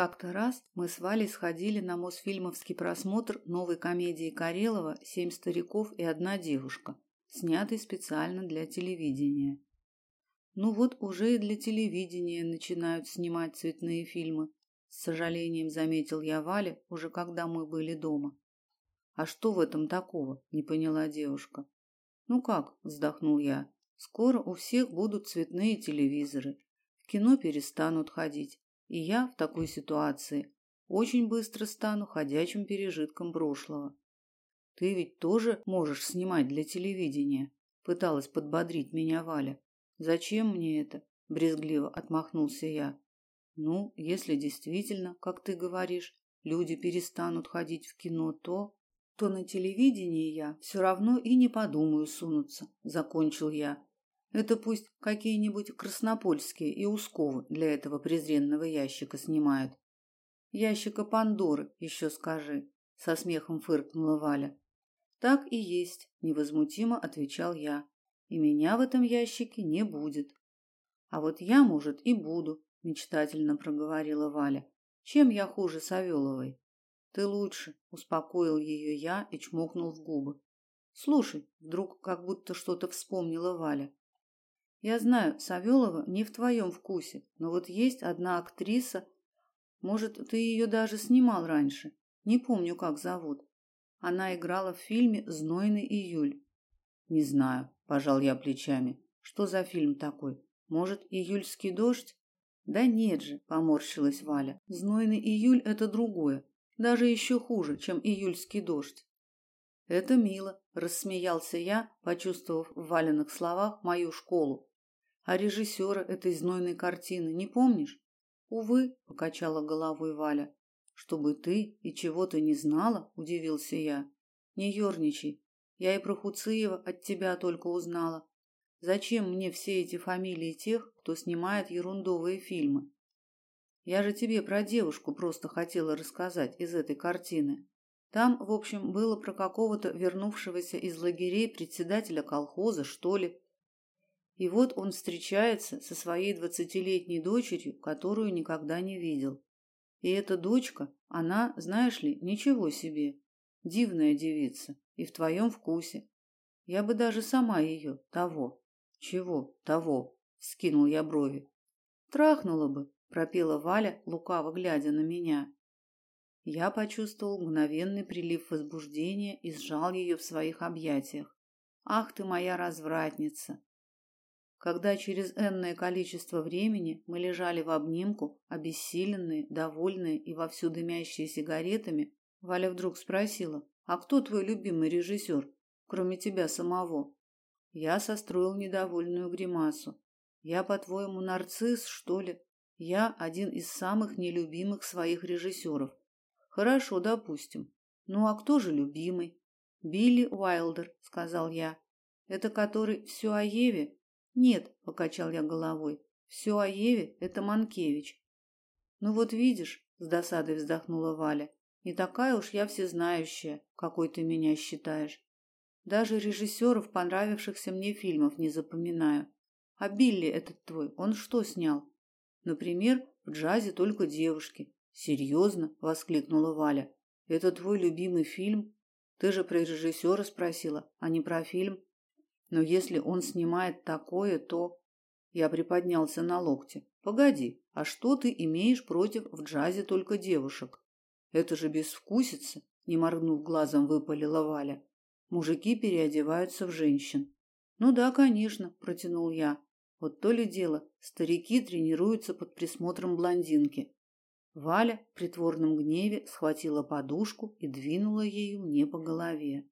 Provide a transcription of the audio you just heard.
Как-то раз мы с Валей сходили на Мосфильмовский просмотр новой комедии Карелова «Семь стариков и одна девушка», снятой специально для телевидения. Ну вот уже и для телевидения начинают снимать цветные фильмы. С сожалением заметил я Вале, уже когда мы были дома. А что в этом такого? не поняла девушка. Ну как, вздохнул я. Скоро у всех будут цветные телевизоры. В кино перестанут ходить. И я в такой ситуации очень быстро стану ходячим пережитком прошлого. Ты ведь тоже можешь снимать для телевидения, пыталась подбодрить меня Валя. Зачем мне это? брезгливо отмахнулся я. Ну, если действительно, как ты говоришь, люди перестанут ходить в кино, то то на телевидении я все равно и не подумаю сунуться, закончил я. Это пусть какие-нибудь краснопольские и Усковы для этого презренного ящика снимают. Ящика Пандоры, еще скажи, со смехом фыркнула Валя. Так и есть, невозмутимо отвечал я. И меня в этом ящике не будет. А вот я, может, и буду, мечтательно проговорила Валя. Чем я хуже Савеловой? Ты лучше, успокоил ее я и чмокнул в губы. Слушай, вдруг как будто что-то вспомнила Валя. Я знаю, Савелова не в твоем вкусе, но вот есть одна актриса, может, ты ее даже снимал раньше. Не помню, как зовут. Она играла в фильме Знойный июль. Не знаю, пожал я плечами. Что за фильм такой? Может, Июльский дождь? Да нет же, поморщилась Валя. Знойный июль это другое, даже еще хуже, чем июльский дождь. Это мило, рассмеялся я, почувствовав в Валенных словах мою школу. А режиссера этой знойной картины не помнишь? Увы, покачала головой Валя. Чтобы ты и чего-то не знала, удивился я. Не ерничай. Я и про Хуциева от тебя только узнала. Зачем мне все эти фамилии тех, кто снимает ерундовые фильмы? Я же тебе про девушку просто хотела рассказать из этой картины. Там, в общем, было про какого-то вернувшегося из лагерей председателя колхоза, что ли, и вот он встречается со своей двадцатилетней дочерью, которую никогда не видел. И эта дочка, она, знаешь ли, ничего себе. Дивная девица и в твоем вкусе. Я бы даже сама ее, того. Чего, того, скинул я брови. Трахнула бы, пропела Валя, лукаво глядя на меня. Я почувствовал мгновенный прилив возбуждения и сжал ее в своих объятиях. Ах ты моя развратница, когда через энное количество времени мы лежали в обнимку, обессиленные, довольные и вовсю дымящие сигаретами, Валя вдруг спросила: "А кто твой любимый режиссер, кроме тебя самого?" Я состроил недовольную гримасу. "Я, по-твоему, нарцисс, что ли? Я один из самых нелюбимых своих режиссеров. Хорошо, допустим. Ну а кто же любимый? Билли Уайлдер, сказал я. Это который все о Еве нет, покачал я головой. Все о Еве это Манкевич. Ну вот видишь, с досадой вздохнула Валя. Не такая уж я всезнающая, какой ты меня считаешь. Даже режиссеров понравившихся мне фильмов не запоминаю. А Билли этот твой, он что снял? Например, в джазе только девушки. Серьезно? воскликнула Валя. Это твой любимый фильм? Ты же про режиссера спросила, а не про фильм. Но если он снимает такое, то я приподнялся на локте. Погоди, а что ты имеешь против в джазе только девушек? Это же безвкусица, не моргнув глазом, выпалила Валя. Мужики переодеваются в женщин. Ну да, конечно, протянул я. Вот то ли дело, старики тренируются под присмотром блондинки. Валя в притворном гневе схватила подушку и двинула ею мне по голове.